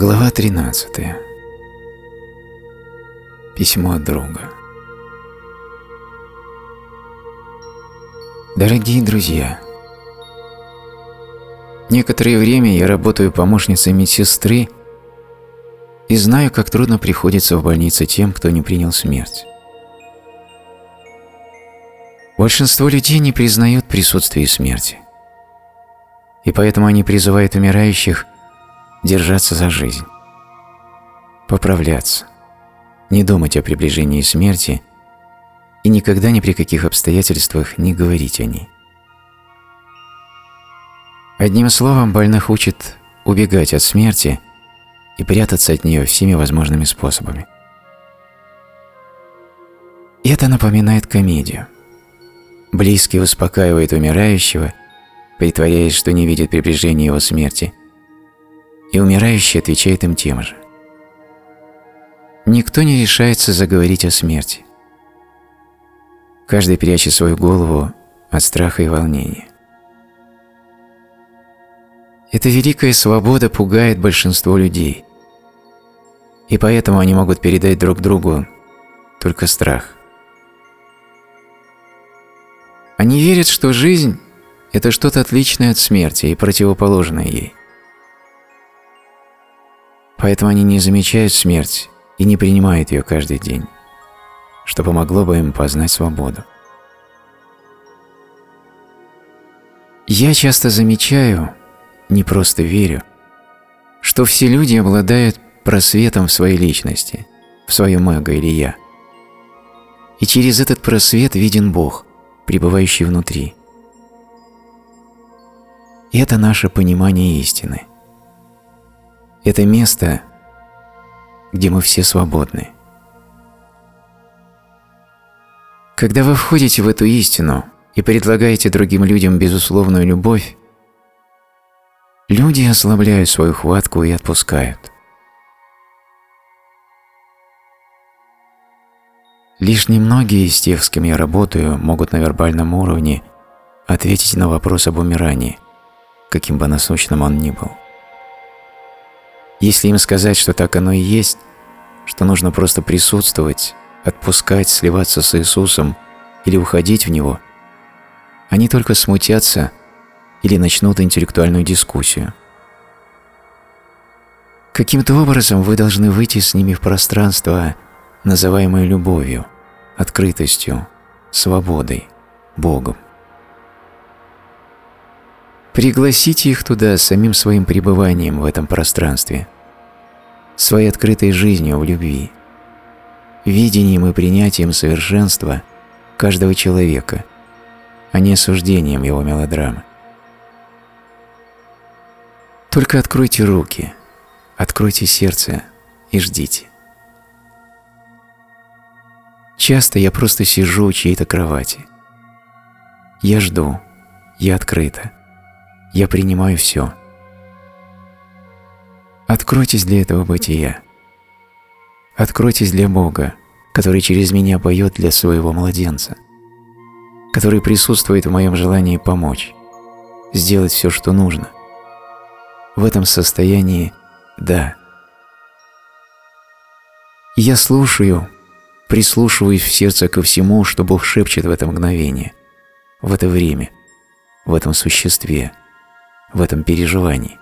Глава 13. Письмо от друга. Дорогие друзья, некоторое время я работаю помощницей медсестры и знаю, как трудно приходится в больнице тем, кто не принял смерть. Большинство людей не признают присутствие смерти, и поэтому они призывают умирающих держаться за жизнь, поправляться, не думать о приближении смерти и никогда ни при каких обстоятельствах не говорить о ней. Одним словом, больных учат убегать от смерти и прятаться от нее всеми возможными способами. Это напоминает комедию. Близкий успокаивает умирающего, притворяясь, что не видит приближения его смерти, и умирающий отвечает им тем же. Никто не решается заговорить о смерти. Каждый прячет свою голову от страха и волнения. Эта великая свобода пугает большинство людей, и поэтому они могут передать друг другу только страх. Они верят, что жизнь – это что-то отличное от смерти и противоположное ей. Поэтому они не замечают смерть и не принимают ее каждый день, что помогло бы им познать свободу. Я часто замечаю, не просто верю, что все люди обладают просветом в своей личности, в своем эго или «я». И через этот просвет виден Бог, пребывающий внутри. Это наше понимание истины. Это место, где мы все свободны. Когда вы входите в эту истину и предлагаете другим людям безусловную любовь, люди ослабляют свою хватку и отпускают. Лишь немногие из тех, с кем я работаю, могут на вербальном уровне ответить на вопрос об умирании, каким бы насущным он ни был. Если им сказать, что так оно и есть, что нужно просто присутствовать, отпускать, сливаться с Иисусом или уходить в Него, они только смутятся или начнут интеллектуальную дискуссию. Каким-то образом вы должны выйти с ними в пространство, называемое любовью, открытостью, свободой, Богом. Пригласите их туда самим своим пребыванием в этом пространстве, своей открытой жизнью в любви, видением и принятием совершенства каждого человека, а не осуждением его мелодрамы. Только откройте руки, откройте сердце и ждите. Часто я просто сижу у чьей-то кровати. Я жду, я открыта. Я принимаю все. Откройтесь для этого бытия. Откройтесь для Бога, который через меня поет для своего младенца, который присутствует в моем желании помочь, сделать все, что нужно. В этом состоянии «да». Я слушаю, прислушиваюсь в сердце ко всему, что Бог шепчет в это мгновение, в это время, в этом существе – в этом переживании.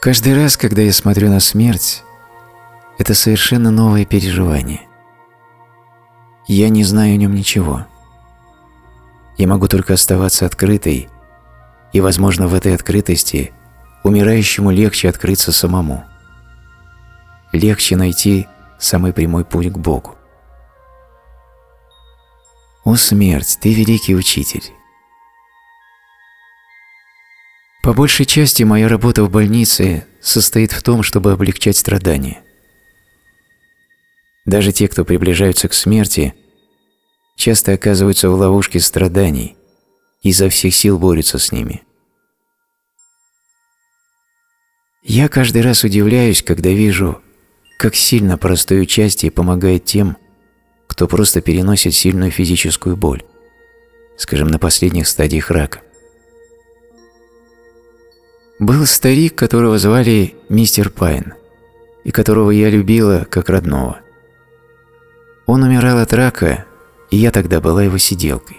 Каждый раз, когда я смотрю на смерть, это совершенно новое переживание. Я не знаю о нем ничего. Я могу только оставаться открытой, и, возможно, в этой открытости умирающему легче открыться самому. Легче найти самый прямой путь к Богу. О смерть, ты великий учитель! По большей части моя работа в больнице состоит в том, чтобы облегчать страдания. Даже те, кто приближаются к смерти, часто оказываются в ловушке страданий и изо всех сил борются с ними. Я каждый раз удивляюсь, когда вижу, как сильно простое участие помогает тем, кто просто переносит сильную физическую боль, скажем, на последних стадиях рака. Был старик, которого звали мистер Пайн, и которого я любила как родного. Он умирал от рака, и я тогда была его сиделкой.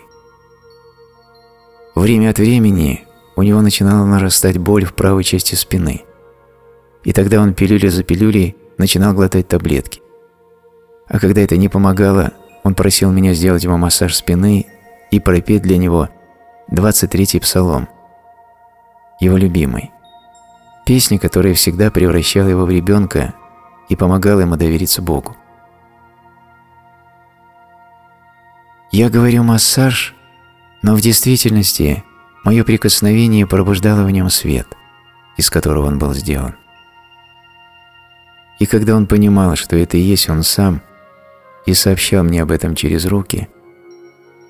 Время от времени у него начинала нарастать боль в правой части спины, и тогда он пилюля за пилюлей начинал глотать таблетки. А когда это не помогало, он просил меня сделать ему массаж спины и пропеть для него 23-й псалом, его любимый. Песня, которая всегда превращала его в ребенка и помогала ему довериться Богу. Я говорю «массаж», но в действительности мое прикосновение пробуждало в нем свет, из которого он был сделан. И когда он понимал, что это и есть он сам, и сообщал мне об этом через руки,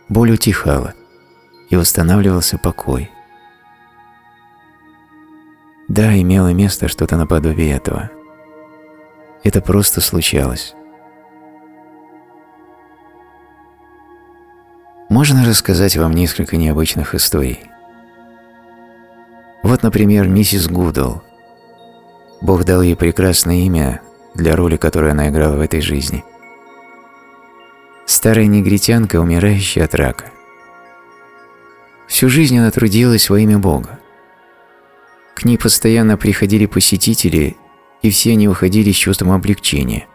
боль утихала, и восстанавливался покой. Да, имело место что-то наподобие этого. Это просто случалось. Можно рассказать вам несколько необычных историй. Вот, например, миссис Гудл. Бог дал ей прекрасное имя для роли, которую она играла в этой жизни. Старая негритянка, умирающая от рака. Всю жизнь она трудилась во имя Бога. К ней постоянно приходили посетители, и все они уходили с чувством облегчения,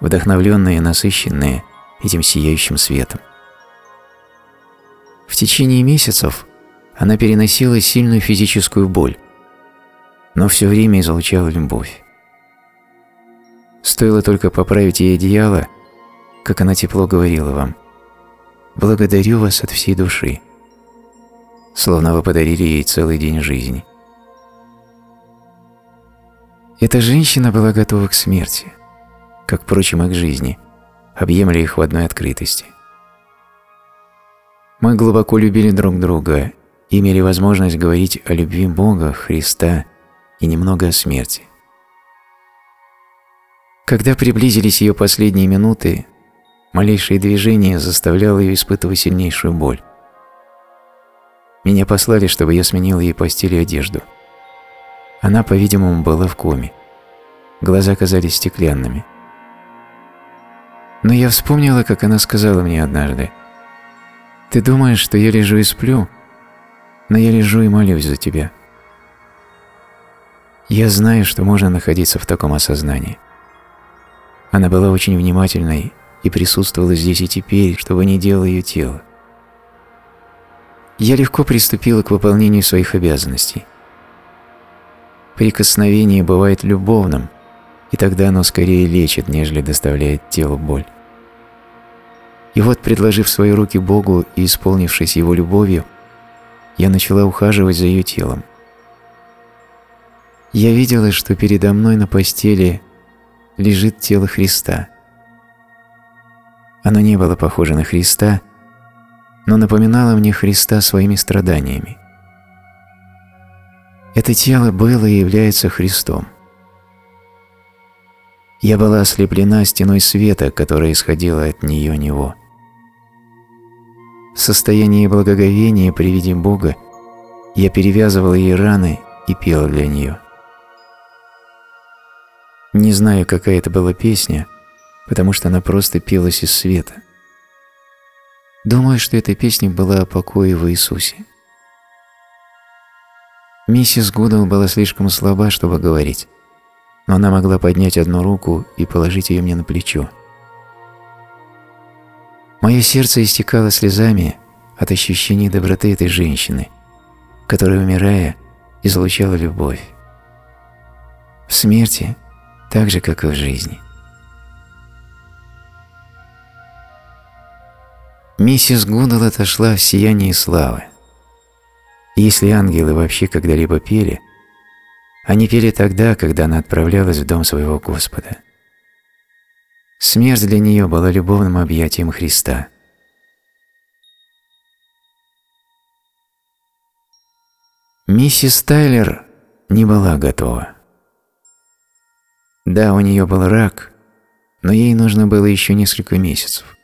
вдохновленные и насыщенные этим сияющим светом. В течение месяцев она переносила сильную физическую боль, но все время излучала любовь. Стоило только поправить ей одеяло, как она тепло говорила вам «Благодарю вас от всей души», словно вы подарили ей целый день жизни. Эта женщина была готова к смерти, как, впрочем, и к жизни, объемля их в одной открытости. Мы глубоко любили друг друга, имели возможность говорить о любви Бога, Христа и немного о смерти. Когда приблизились ее последние минуты, малейшее движение заставляло ее испытывать сильнейшую боль. Меня послали, чтобы я сменил ей постель и одежду – она, по-видимому, была в коме. Глаза казались стеклянными. Но я вспомнила, как она сказала мне однажды. «Ты думаешь, что я лежу и сплю, но я лежу и молюсь за тебя». Я знаю, что можно находиться в таком осознании. Она была очень внимательной и присутствовала здесь и теперь, чтобы не делало ее тело. Я легко приступила к выполнению своих обязанностей – Прикосновение бывает любовным, и тогда оно скорее лечит, нежели доставляет телу боль. И вот, предложив свои руки Богу и исполнившись Его любовью, я начала ухаживать за ее телом. Я видела, что передо мной на постели лежит тело Христа. Оно не было похоже на Христа, но напоминало мне Христа своими страданиями. Это тело было и является Христом. Я была ослеплена стеной света, которая исходила от нее него. В состоянии благоговения при виде Бога я перевязывала ей раны и пела для нее. Не знаю, какая это была песня, потому что она просто пелась из света. Думаю, что эта песня была о покое в Иисусе. Миссис Гудал была слишком слаба, чтобы говорить, но она могла поднять одну руку и положить ее мне на плечо. Мое сердце истекало слезами от ощущения доброты этой женщины, которая, умирая, излучала любовь. В смерти, так же, как и в жизни. Миссис Гудал отошла в сиянии славы. Если ангелы вообще когда-либо пели, они пели тогда, когда она отправлялась в дом своего Господа. Смерть для нее была любовным объятием Христа. Миссис Тайлер не была готова. Да, у нее был рак, но ей нужно было еще несколько месяцев.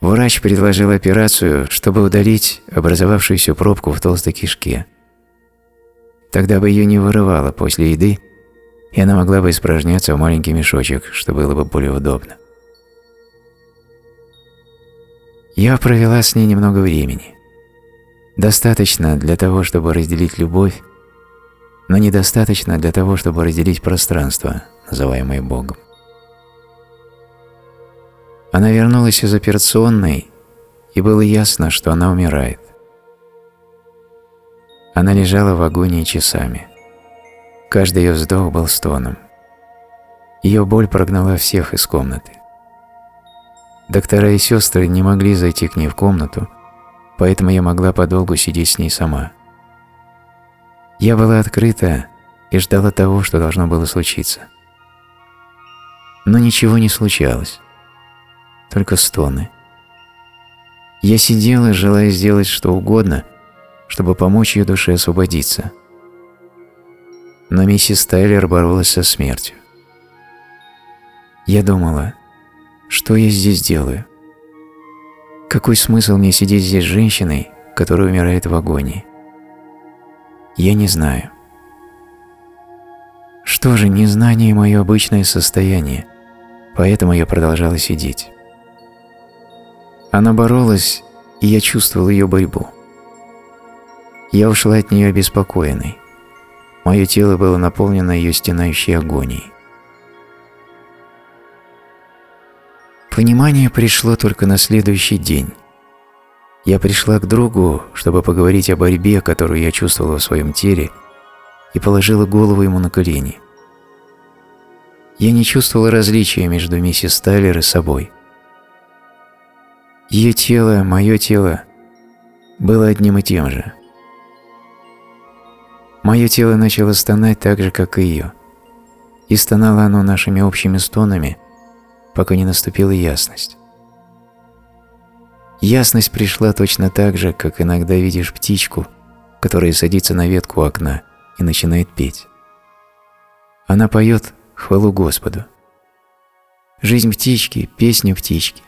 Врач предложил операцию, чтобы удалить образовавшуюся пробку в толстой кишке. Тогда бы ее не вырывало после еды, и она могла бы испражняться в маленький мешочек, что было бы более удобно. Я провела с ней немного времени. Достаточно для того, чтобы разделить любовь, но недостаточно для того, чтобы разделить пространство, называемое Богом. Она вернулась из операционной, и было ясно, что она умирает. Она лежала в агонии часами. Каждый ее вздох был стоном. Ее боль прогнала всех из комнаты. Доктора и сестры не могли зайти к ней в комнату, поэтому я могла подолгу сидеть с ней сама. Я была открыта и ждала того, что должно было случиться. Но ничего не случалось, только стоны. Я сидела, желая сделать что угодно, чтобы помочь ее душе освободиться. Но миссис Тайлер боролась со смертью. Я думала, что я здесь делаю? Какой смысл мне сидеть здесь с женщиной, которая умирает в агонии? Я не знаю. Что же, незнание – мое обычное состояние, поэтому я продолжала сидеть. Она боролась, и я чувствовал ее борьбу. Я ушла от нее обеспокоенной. Мое тело было наполнено ее стенающей агонией. Понимание пришло только на следующий день. Я пришла к другу, чтобы поговорить о борьбе, которую я чувствовала в своем теле, и положила голову ему на колени. Я не чувствовала различия между миссис Тайлер и собой. Ее тело, мое тело было одним и тем же. Мое тело начало стонать так же, как и ее. И стонало оно нашими общими стонами – пока не наступила ясность. Ясность пришла точно так же, как иногда видишь птичку, которая садится на ветку окна и начинает петь. Она поет хвалу Господу. Жизнь птички, песня птички –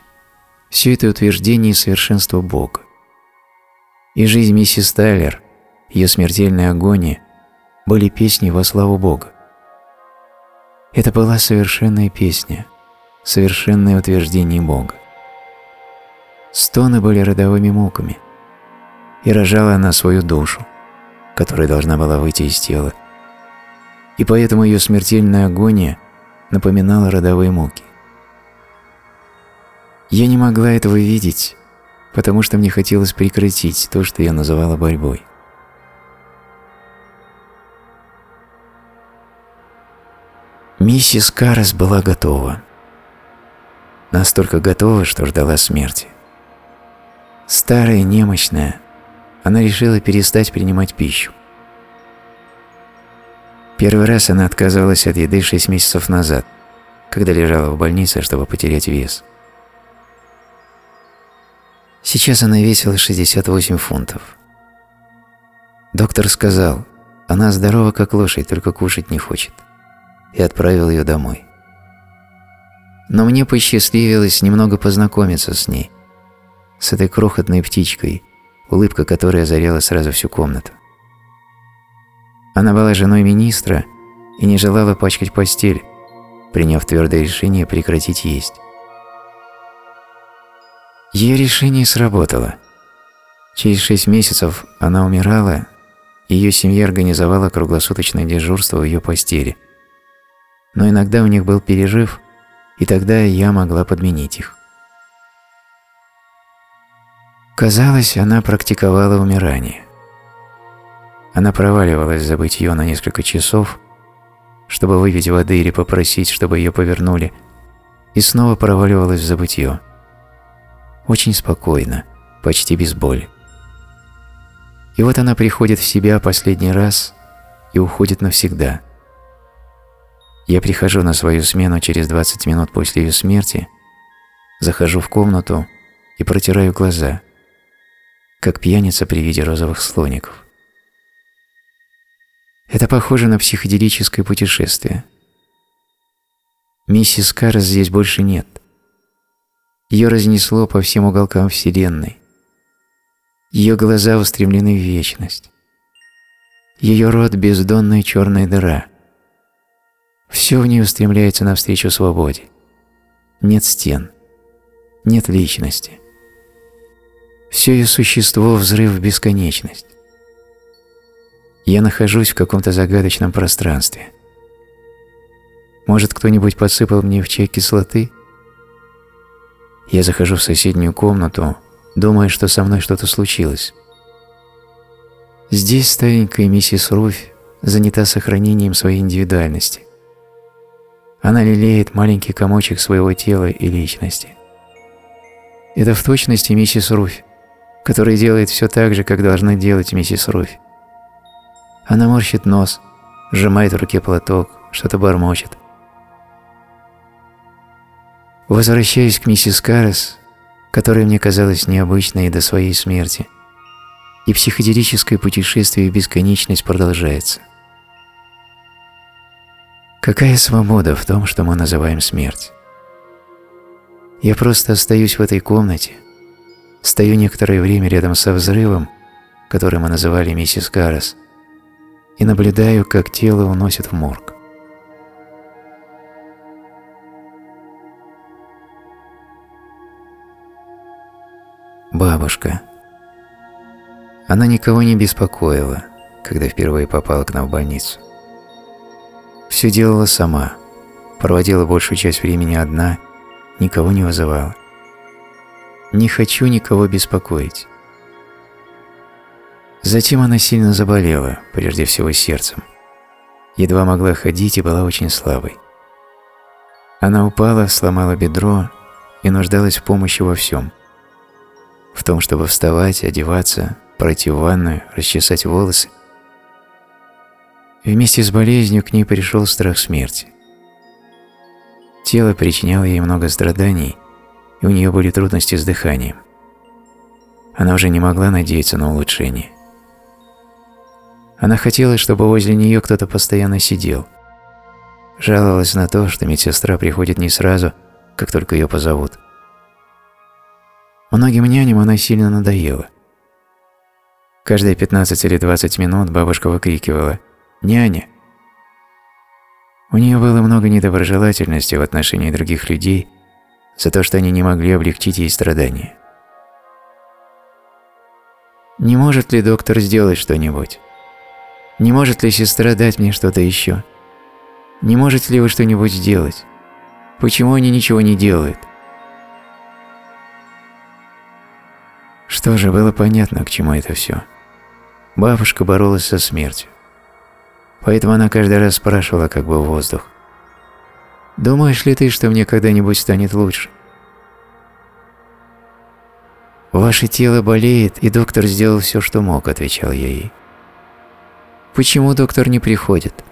все это утверждение совершенства Бога. И жизнь миссис Тайлер, ее смертельная агония были песни во славу Бога. Это была совершенная песня, совершенное утверждение Бога. Стоны были родовыми муками, и рожала она свою душу, которая должна была выйти из тела, и поэтому ее смертельная агония напоминала родовые муки. Я не могла этого видеть, потому что мне хотелось прекратить то, что я называла борьбой. Миссис Карас была готова настолько готова, что ждала смерти. Старая, немощная, она решила перестать принимать пищу. Первый раз она отказалась от еды 6 месяцев назад, когда лежала в больнице, чтобы потерять вес. Сейчас она весила 68 фунтов. Доктор сказал, она здорова как лошадь, только кушать не хочет, и отправил ее домой но мне посчастливилось немного познакомиться с ней, с этой крохотной птичкой, улыбка которой озаряла сразу всю комнату. Она была женой министра и не желала пачкать постель, приняв твердое решение прекратить есть. Ее решение сработало. Через шесть месяцев она умирала, и ее семья организовала круглосуточное дежурство в ее постели. Но иногда у них был пережив – и тогда я могла подменить их. Казалось, она практиковала умирание. Она проваливалась в забытье на несколько часов, чтобы выпить воды или попросить, чтобы ее повернули, и снова проваливалась в забытье. Очень спокойно, почти без боли. И вот она приходит в себя последний раз и уходит навсегда – я прихожу на свою смену через 20 минут после ее смерти, захожу в комнату и протираю глаза, как пьяница при виде розовых слоников. Это похоже на психоделическое путешествие. Миссис Карс здесь больше нет. Ее разнесло по всем уголкам Вселенной. Ее глаза устремлены в вечность. Ее рот – бездонная черная дыра. Все в ней устремляется навстречу свободе. Нет стен, нет личности. Все ее существо – взрыв в бесконечность. Я нахожусь в каком-то загадочном пространстве. Может, кто-нибудь подсыпал мне в чай кислоты? Я захожу в соседнюю комнату, думая, что со мной что-то случилось. Здесь старенькая миссис Руфь занята сохранением своей индивидуальности. Она лелеет маленький комочек своего тела и личности. Это в точности миссис Руфь, которая делает все так же, как должна делать миссис Руфь. Она морщит нос, сжимает в руке платок, что-то бормочет. Возвращаюсь к миссис Каррес, которая мне казалась необычной до своей смерти, и психоделическое путешествие в бесконечность продолжается. Какая свобода в том, что мы называем смерть? Я просто остаюсь в этой комнате, стою некоторое время рядом со взрывом, который мы называли миссис Каррес, и наблюдаю, как тело уносят в морг. Бабушка. Она никого не беспокоила, когда впервые попала к нам в больницу. Все делала сама, проводила большую часть времени одна, никого не вызывала. Не хочу никого беспокоить. Затем она сильно заболела, прежде всего сердцем. Едва могла ходить и была очень слабой. Она упала, сломала бедро и нуждалась в помощи во всем. В том, чтобы вставать, одеваться, пройти в ванную, расчесать волосы. Вместе с болезнью к ней пришел страх смерти. Тело причиняло ей много страданий, и у нее были трудности с дыханием. Она уже не могла надеяться на улучшение. Она хотела, чтобы возле нее кто-то постоянно сидел. Жаловалась на то, что медсестра приходит не сразу, как только ее позовут. Многим няням она сильно надоела. Каждые 15 или 20 минут бабушка выкрикивала «Няня!». У нее было много недоброжелательности в отношении других людей за то, что они не могли облегчить ей страдания. Не может ли доктор сделать что-нибудь? Не может ли сестра дать мне что-то еще? Не можете ли вы что-нибудь сделать? Почему они ничего не делают? Что же, было понятно, к чему это все. Бабушка боролась со смертью. Поэтому она каждый раз спрашивала как бы в воздух. «Думаешь ли ты, что мне когда-нибудь станет лучше?» «Ваше тело болеет, и доктор сделал все, что мог», – отвечал я ей. Почему доктор не приходит?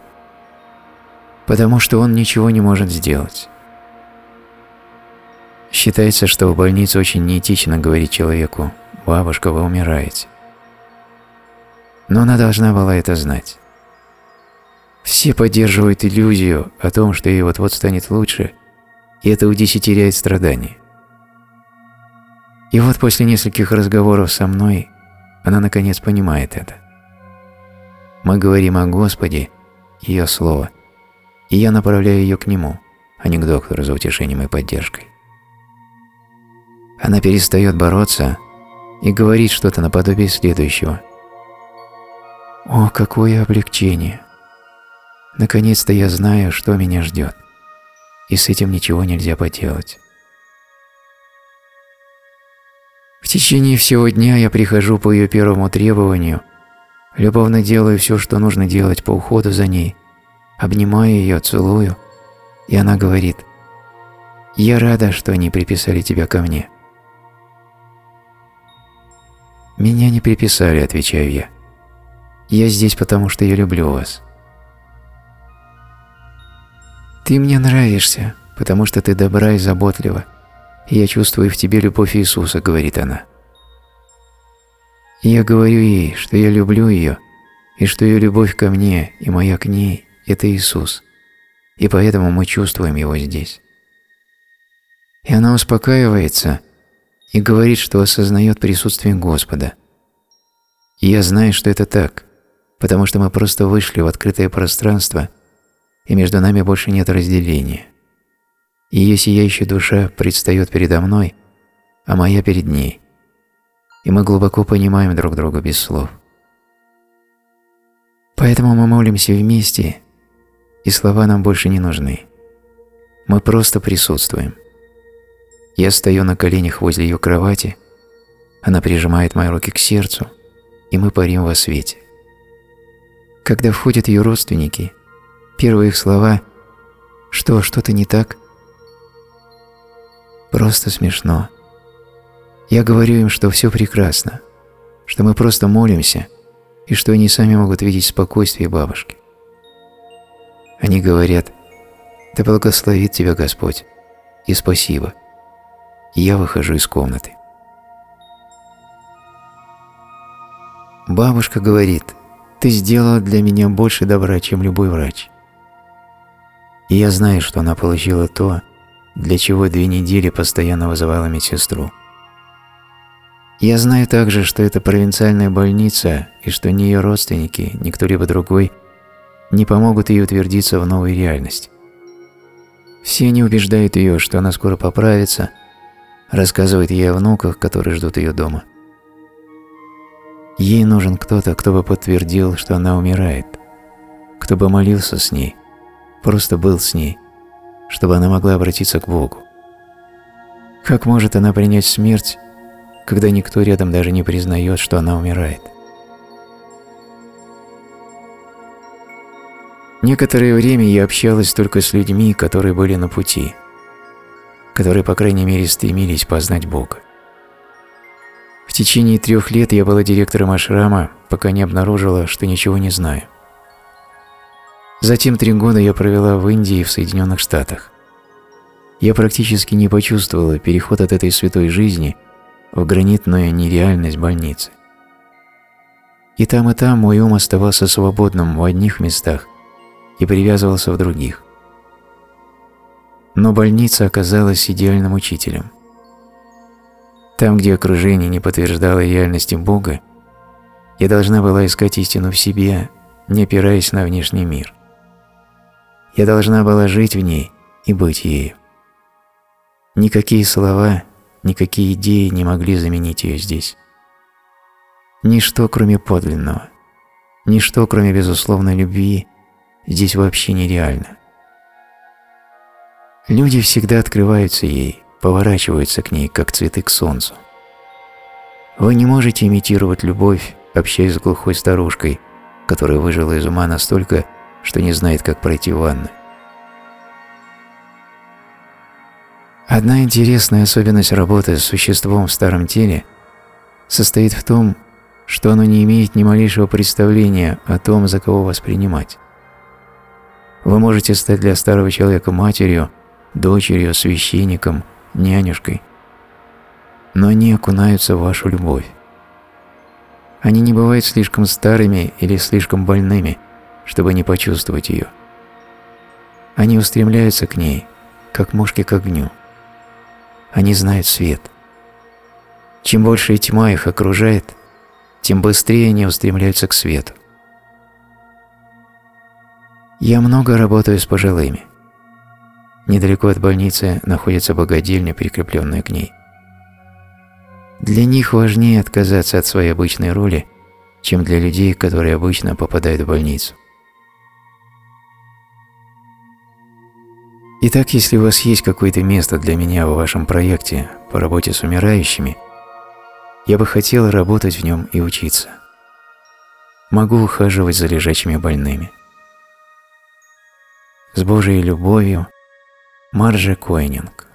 Потому что он ничего не может сделать. Считается, что в больнице очень неэтично говорить человеку «бабушка, вы умираете». Но она должна была это знать. Все поддерживают иллюзию о том, что ей вот-вот станет лучше, и это удесятеряет страдания. И вот после нескольких разговоров со мной она наконец понимает это. Мы говорим о Господе, ее Слово, и я направляю ее к Нему, а не к доктору за утешением и поддержкой. Она перестает бороться и говорит что-то наподобие следующего. «О, какое облегчение! Наконец-то я знаю, что меня ждет, и с этим ничего нельзя поделать». В течение всего дня я прихожу по ее первому требованию Любовно делаю все, что нужно делать по уходу за ней, обнимаю ее, целую, и она говорит, «Я рада, что они приписали тебя ко мне». «Меня не приписали», – отвечаю я. «Я здесь, потому что я люблю вас». «Ты мне нравишься, потому что ты добра и заботлива, и я чувствую в тебе любовь Иисуса», – говорит она. Я говорю ей, что я люблю ее, и что ее любовь ко мне и моя к ней – это Иисус, и поэтому мы чувствуем Его здесь. И она успокаивается и говорит, что осознает присутствие Господа. И я знаю, что это так, потому что мы просто вышли в открытое пространство, и между нами больше нет разделения. Ее сияющая душа предстает передо мной, а моя перед ней. И мы глубоко понимаем друг друга без слов. Поэтому мы молимся вместе, и слова нам больше не нужны. Мы просто присутствуем. Я стою на коленях возле ее кровати, она прижимает мои руки к сердцу, и мы парим во свете. Когда входят ее родственники, первые их слова «Что, что-то не так?» Просто смешно. Я говорю им, что все прекрасно, что мы просто молимся и что они сами могут видеть спокойствие бабушки. Они говорят «Да благословит тебя Господь» и «Спасибо». Я выхожу из комнаты. Бабушка говорит «Ты сделала для меня больше добра, чем любой врач». И я знаю, что она получила то, для чего две недели постоянно вызывала медсестру. Я знаю также, что это провинциальная больница и что ни ее родственники, ни кто-либо другой не помогут ей утвердиться в новой реальности. Все они убеждают ее, что она скоро поправится, рассказывают ей о внуках, которые ждут ее дома. Ей нужен кто-то, кто бы подтвердил, что она умирает, кто бы молился с ней, просто был с ней, чтобы она могла обратиться к Богу. Как может она принять смерть, когда никто рядом даже не признает, что она умирает. Некоторое время я общалась только с людьми, которые были на пути, которые, по крайней мере, стремились познать Бога. В течение трех лет я была директором ашрама, пока не обнаружила, что ничего не знаю. Затем три года я провела в Индии и в Соединенных Штатах. Я практически не почувствовала переход от этой святой жизни – в гранитную нереальность больницы. И там, и там мой ум оставался свободным в одних местах и привязывался в других. Но больница оказалась идеальным учителем. Там, где окружение не подтверждало реальности Бога, я должна была искать истину в себе, не опираясь на внешний мир. Я должна была жить в ней и быть ею. Никакие слова Никакие идеи не могли заменить ее здесь. Ничто, кроме подлинного, ничто, кроме безусловной любви, здесь вообще нереально. Люди всегда открываются ей, поворачиваются к ней, как цветы к солнцу. Вы не можете имитировать любовь, общаясь с глухой старушкой, которая выжила из ума настолько, что не знает, как пройти ванну. Одна интересная особенность работы с существом в старом теле состоит в том, что оно не имеет ни малейшего представления о том, за кого воспринимать. Вы можете стать для старого человека матерью, дочерью, священником, нянюшкой, но они окунаются в вашу любовь. Они не бывают слишком старыми или слишком больными, чтобы не почувствовать ее. Они устремляются к ней, как мушки к огню. Они знают свет. Чем больше тьма их окружает, тем быстрее они устремляются к свету. Я много работаю с пожилыми. Недалеко от больницы находится богадельня, прикрепленная к ней. Для них важнее отказаться от своей обычной роли, чем для людей, которые обычно попадают в больницу. Итак, если у вас есть какое-то место для меня в вашем проекте по работе с умирающими, я бы хотел работать в нем и учиться. Могу ухаживать за лежачими больными. С Божьей любовью, Марджа Койнинг